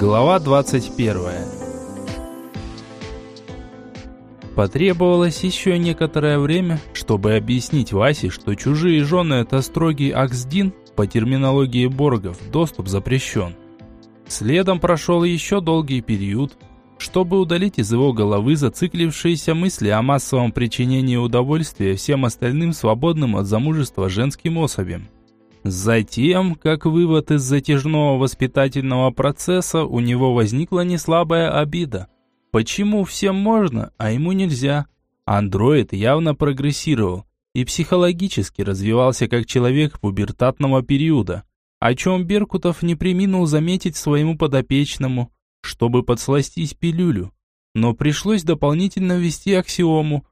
Глава 21 Потребовалось еще некоторое время, чтобы объяснить Васе, что чужие жены – это строгий аксдин, по терминологии боргов, доступ запрещен. Следом прошел еще долгий период, чтобы удалить из его головы зациклившиеся мысли о массовом причинении удовольствия всем остальным свободным от замужества женским особям. Затем, как вывод из затяжного воспитательного процесса, у него возникла неслабая обида. Почему всем можно, а ему нельзя? Андроид явно прогрессировал и психологически развивался как человек пубертатного периода, о чем Беркутов не приминул заметить своему подопечному, чтобы подсластить пилюлю. Но пришлось дополнительно ввести аксиому,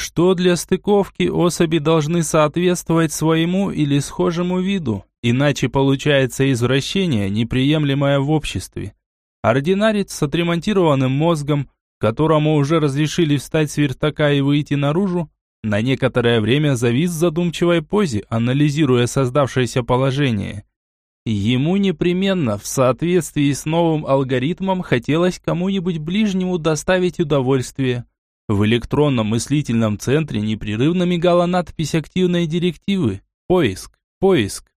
что для стыковки особи должны соответствовать своему или схожему виду, иначе получается извращение, неприемлемое в обществе. Ординарец с отремонтированным мозгом, которому уже разрешили встать с вертака и выйти наружу, на некоторое время завис в задумчивой позе, анализируя создавшееся положение. Ему непременно, в соответствии с новым алгоритмом, хотелось кому-нибудь ближнему доставить удовольствие. В электронном мыслительном центре непрерывно мигала надпись активной директивы «Поиск, поиск».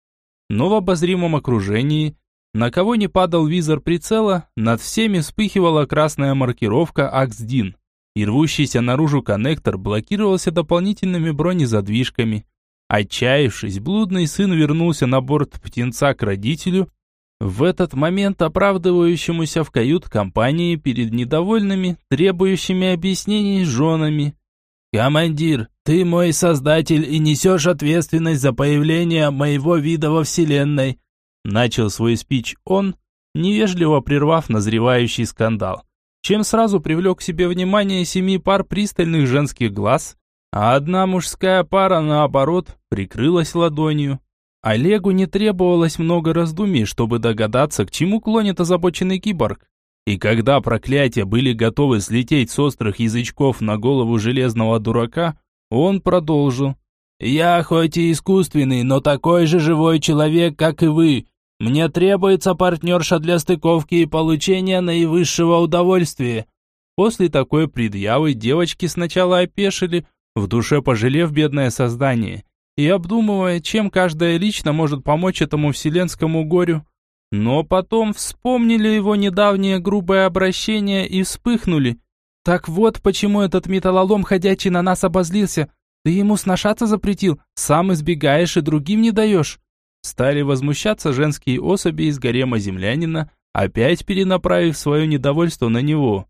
Но в обозримом окружении, на кого не падал визор прицела, над всеми вспыхивала красная маркировка «Аксдин», и рвущийся наружу коннектор блокировался дополнительными бронезадвижками. Отчаявшись, блудный сын вернулся на борт птенца к родителю, в этот момент оправдывающемуся в кают-компании перед недовольными, требующими объяснений женами. «Командир, ты мой создатель и несешь ответственность за появление моего вида во Вселенной», начал свой спич он, невежливо прервав назревающий скандал, чем сразу привлек к себе внимание семи пар пристальных женских глаз, а одна мужская пара, наоборот, прикрылась ладонью. Олегу не требовалось много раздумий, чтобы догадаться, к чему клонит озабоченный киборг. И когда проклятия были готовы слететь с острых язычков на голову железного дурака, он продолжил. «Я хоть и искусственный, но такой же живой человек, как и вы. Мне требуется партнерша для стыковки и получения наивысшего удовольствия». После такой предъявы девочки сначала опешили, в душе пожалев бедное создание – и обдумывая, чем каждая лично может помочь этому вселенскому горю. Но потом вспомнили его недавнее грубое обращение и вспыхнули. Так вот, почему этот металлолом ходячий на нас обозлился. Ты ему сношаться запретил, сам избегаешь и другим не даешь. Стали возмущаться женские особи из гарема землянина, опять перенаправив свое недовольство на него.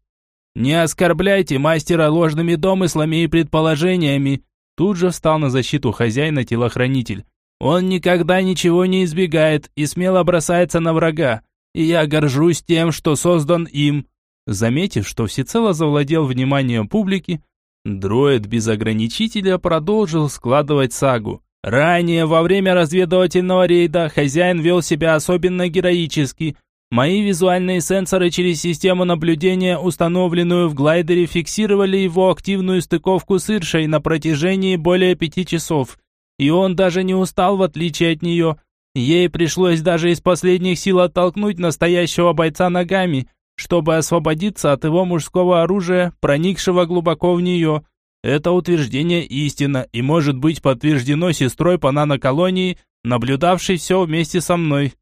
«Не оскорбляйте мастера ложными домыслами и предположениями», Тут же встал на защиту хозяина телохранитель. Он никогда ничего не избегает и смело бросается на врага. И я горжусь тем, что создан им. Заметив, что всецело завладел вниманием публики, дроид без ограничителя продолжил складывать сагу. Ранее, во время разведывательного рейда, хозяин вел себя особенно героически, Мои визуальные сенсоры через систему наблюдения, установленную в глайдере, фиксировали его активную стыковку с Иршей на протяжении более пяти часов. И он даже не устал, в отличие от нее. Ей пришлось даже из последних сил оттолкнуть настоящего бойца ногами, чтобы освободиться от его мужского оружия, проникшего глубоко в нее. Это утверждение истина и может быть подтверждено сестрой по наноколонии, наблюдавшей все вместе со мной.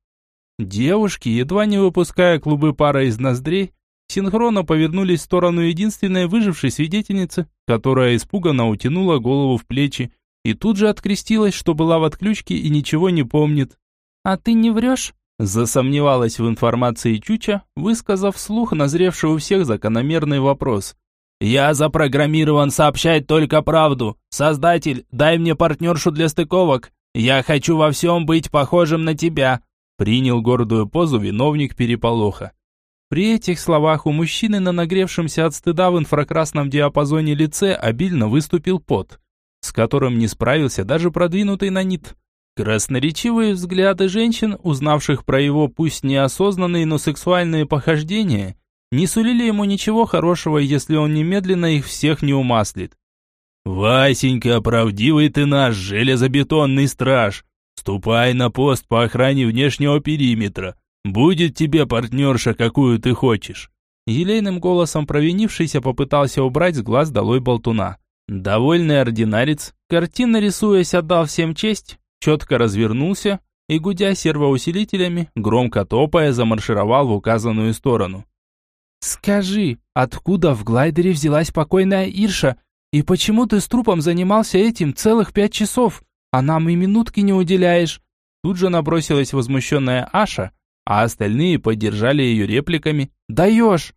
Девушки, едва не выпуская клубы пара из ноздрей, синхронно повернулись в сторону единственной выжившей свидетельницы, которая испуганно утянула голову в плечи и тут же открестилась, что была в отключке и ничего не помнит. «А ты не врешь?» Засомневалась в информации Чуча, высказав вслух назревший у всех закономерный вопрос. «Я запрограммирован сообщать только правду. Создатель, дай мне партнершу для стыковок. Я хочу во всем быть похожим на тебя. Принял гордую позу виновник переполоха. При этих словах у мужчины на нагревшемся от стыда в инфракрасном диапазоне лице обильно выступил пот, с которым не справился даже продвинутый нанит. Красноречивые взгляды женщин, узнавших про его пусть неосознанные, но сексуальные похождения, не сулили ему ничего хорошего, если он немедленно их всех не умаслит. «Васенька, правдивый ты наш железобетонный страж!» Ступай на пост по охране внешнего периметра. Будет тебе партнерша, какую ты хочешь». Елейным голосом провинившийся попытался убрать с глаз долой болтуна. Довольный ординарец, картинно рисуясь, отдал всем честь, четко развернулся и, гудя сервоусилителями, громко топая, замаршировал в указанную сторону. «Скажи, откуда в глайдере взялась покойная Ирша, и почему ты с трупом занимался этим целых пять часов, а нам и минутки не уделяешь?» Тут же набросилась возмущенная Аша, а остальные поддержали ее репликами. «Даешь!»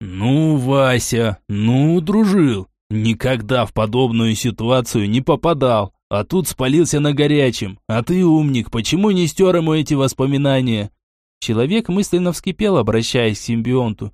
«Ну, Вася, ну, дружил, никогда в подобную ситуацию не попадал, а тут спалился на горячем. А ты умник, почему не стер ему эти воспоминания?» Человек мысленно вскипел, обращаясь к симбионту.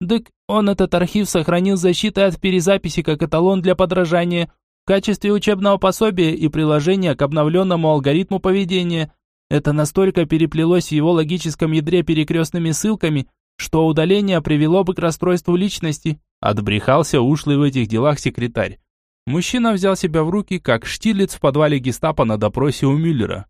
«Дык, он этот архив сохранил защитой от перезаписи как эталон для подражания, в качестве учебного пособия и приложения к обновленному алгоритму поведения. Это настолько переплелось в его логическом ядре перекрестными ссылками, что удаление привело бы к расстройству личности. Отбрехался ушлый в этих делах секретарь. Мужчина взял себя в руки, как штирлиц в подвале гестапо на допросе у Мюллера.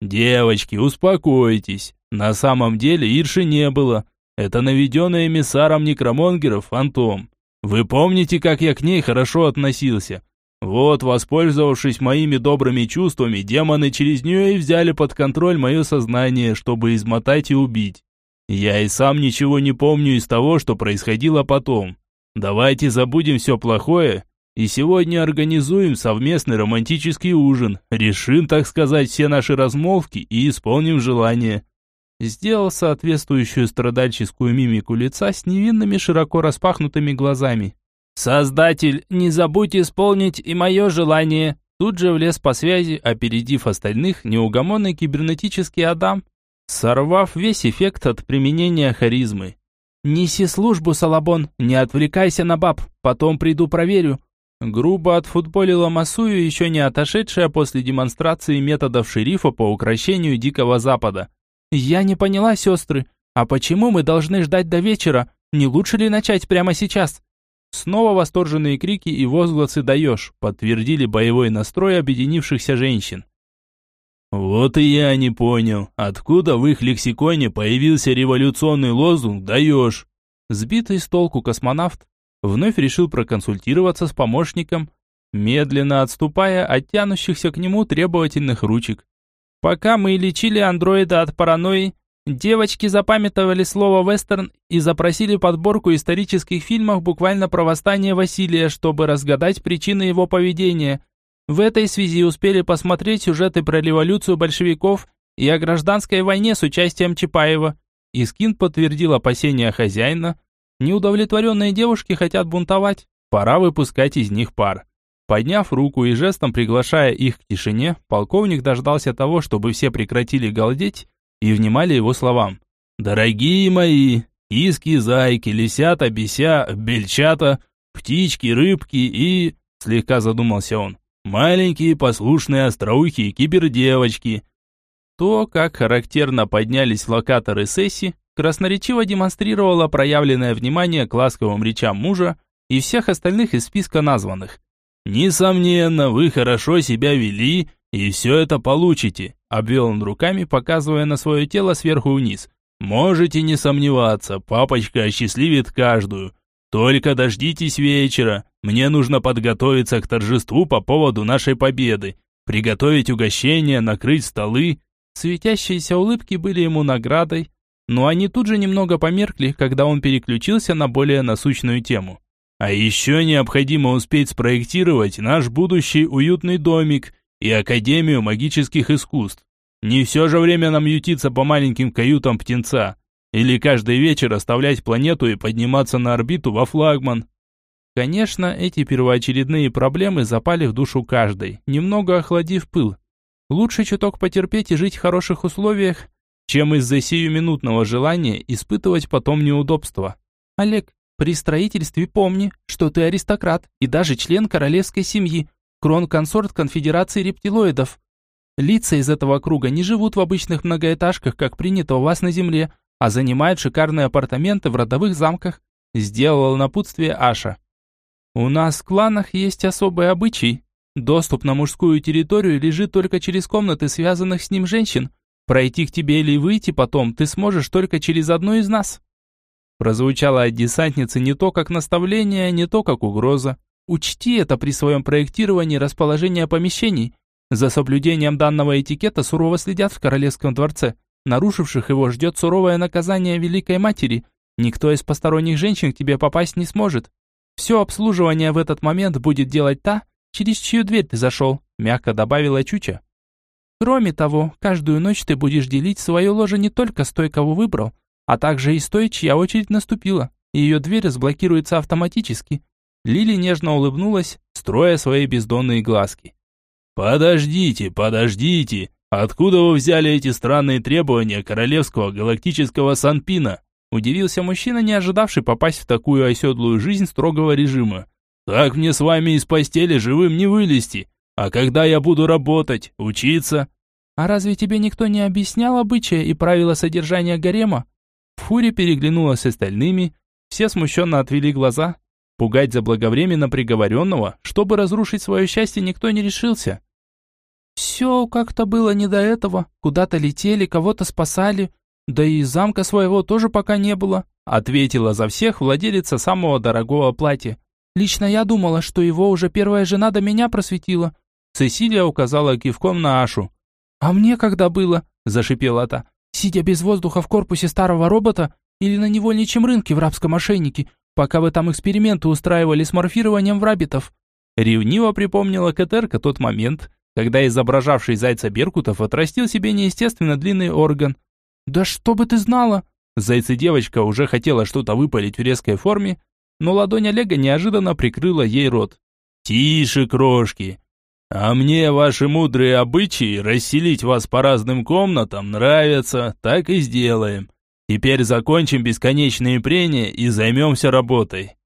«Девочки, успокойтесь. На самом деле Ирши не было. Это наведенный эмиссаром некромонгеров фантом. Вы помните, как я к ней хорошо относился? Вот, воспользовавшись моими добрыми чувствами, демоны через нее и взяли под контроль мое сознание, чтобы измотать и убить. Я и сам ничего не помню из того, что происходило потом. Давайте забудем все плохое и сегодня организуем совместный романтический ужин, решим, так сказать, все наши размолвки и исполним желание. Сделал соответствующую страдальческую мимику лица с невинными широко распахнутыми глазами. «Создатель, не забудь исполнить и мое желание!» Тут же влез по связи, опередив остальных, неугомонный кибернетический Адам, сорвав весь эффект от применения харизмы. «Неси службу, Салабон, не отвлекайся на баб, потом приду проверю». Грубо отфутболила Масую, еще не отошедшая после демонстрации методов шерифа по укрощению Дикого Запада. «Я не поняла, сестры, а почему мы должны ждать до вечера? Не лучше ли начать прямо сейчас?» Снова восторженные крики и возгласы «даешь» подтвердили боевой настрой объединившихся женщин. Вот и я не понял, откуда в их лексиконе появился революционный лозунг «даешь». Сбитый с толку космонавт вновь решил проконсультироваться с помощником, медленно отступая от тянущихся к нему требовательных ручек. Пока мы лечили андроида от паранойи, Девочки запамятовали слово «вестерн» и запросили подборку исторических фильмов буквально про восстание Василия, чтобы разгадать причины его поведения. В этой связи успели посмотреть сюжеты про революцию большевиков и о гражданской войне с участием Чапаева. Искин подтвердил опасения хозяина. Неудовлетворенные девушки хотят бунтовать, пора выпускать из них пар. Подняв руку и жестом приглашая их к тишине, полковник дождался того, чтобы все прекратили галдеть и внимали его словам. «Дорогие мои, иски, зайки, лисята, беся, бельчата, птички, рыбки и...» Слегка задумался он. «Маленькие, послушные, остроухие кибердевочки». То, как характерно поднялись локаторы сессии, красноречиво демонстрировало проявленное внимание к ласковым речам мужа и всех остальных из списка названных. «Несомненно, вы хорошо себя вели и все это получите», – обвел он руками, показывая на свое тело сверху вниз. «Можете не сомневаться, папочка осчастливит каждую. Только дождитесь вечера. Мне нужно подготовиться к торжеству по поводу нашей победы. Приготовить угощения, накрыть столы». Светящиеся улыбки были ему наградой, но они тут же немного померкли, когда он переключился на более насущную тему. А еще необходимо успеть спроектировать наш будущий уютный домик – и Академию магических искусств. Не все же время нам ютиться по маленьким каютам птенца. Или каждый вечер оставлять планету и подниматься на орбиту во флагман. Конечно, эти первоочередные проблемы запали в душу каждой, немного охладив пыл. Лучше чуток потерпеть и жить в хороших условиях, чем из-за сиюминутного желания испытывать потом неудобства. Олег, при строительстве помни, что ты аристократ и даже член королевской семьи, крон-консорт конфедерации рептилоидов. Лица из этого круга не живут в обычных многоэтажках, как принято у вас на земле, а занимают шикарные апартаменты в родовых замках, сделала напутствие Аша. У нас в кланах есть особый обычай. Доступ на мужскую территорию лежит только через комнаты связанных с ним женщин, Пройти к тебе или выйти потом ты сможешь только через одну из нас». Прозвучало от десантницы не то как наставление, не то как угроза. Учти это при своем проектировании расположения помещений. За соблюдением данного этикета сурово следят в королевском дворце. Нарушивших его ждет суровое наказание Великой Матери. Никто из посторонних женщин к тебе попасть не сможет. Все обслуживание в этот момент будет делать та, через чью дверь ты зашел», мягко добавила Чуча. «Кроме того, каждую ночь ты будешь делить свое ложе не только с той, кого выбрал, а также и с той, чья очередь наступила. Ее дверь разблокируется автоматически. Лили нежно улыбнулась, строя свои бездонные глазки. «Подождите, подождите! Откуда вы взяли эти странные требования королевского галактического Санпина?» Удивился мужчина, не ожидавший попасть в такую оседлую жизнь строгого режима. «Так мне с вами из постели живым не вылезти. А когда я буду работать, учиться?» «А разве тебе никто не объяснял обычаи и правила содержания гарема?» Фури переглянулась с остальными, все смущенно отвели глаза, Пугать заблаговременно приговоренного, чтобы разрушить свое счастье, никто не решился. Все как-то было не до этого. Куда-то летели, кого-то спасали. Да и замка своего тоже пока не было, ответила за всех владелица самого дорогого платья. Лично я думала, что его уже первая жена до меня просветила. Цесилия указала кивком на Ашу. «А мне когда было?» – зашипела та. «Сидя без воздуха в корпусе старого робота или на невольничьем рынке в рабском ошейнике, пока вы там эксперименты устраивали с морфированием в рабитов». Ревниво припомнила Катерка тот момент, когда изображавший зайца Беркутов отрастил себе неестественно длинный орган. «Да что бы ты знала!» Зайца-девочка уже хотела что-то выпалить в резкой форме, но ладонь Олега неожиданно прикрыла ей рот. «Тише, крошки! А мне ваши мудрые обычаи расселить вас по разным комнатам нравятся, так и сделаем. Теперь закончим бесконечные прения и займемся работой.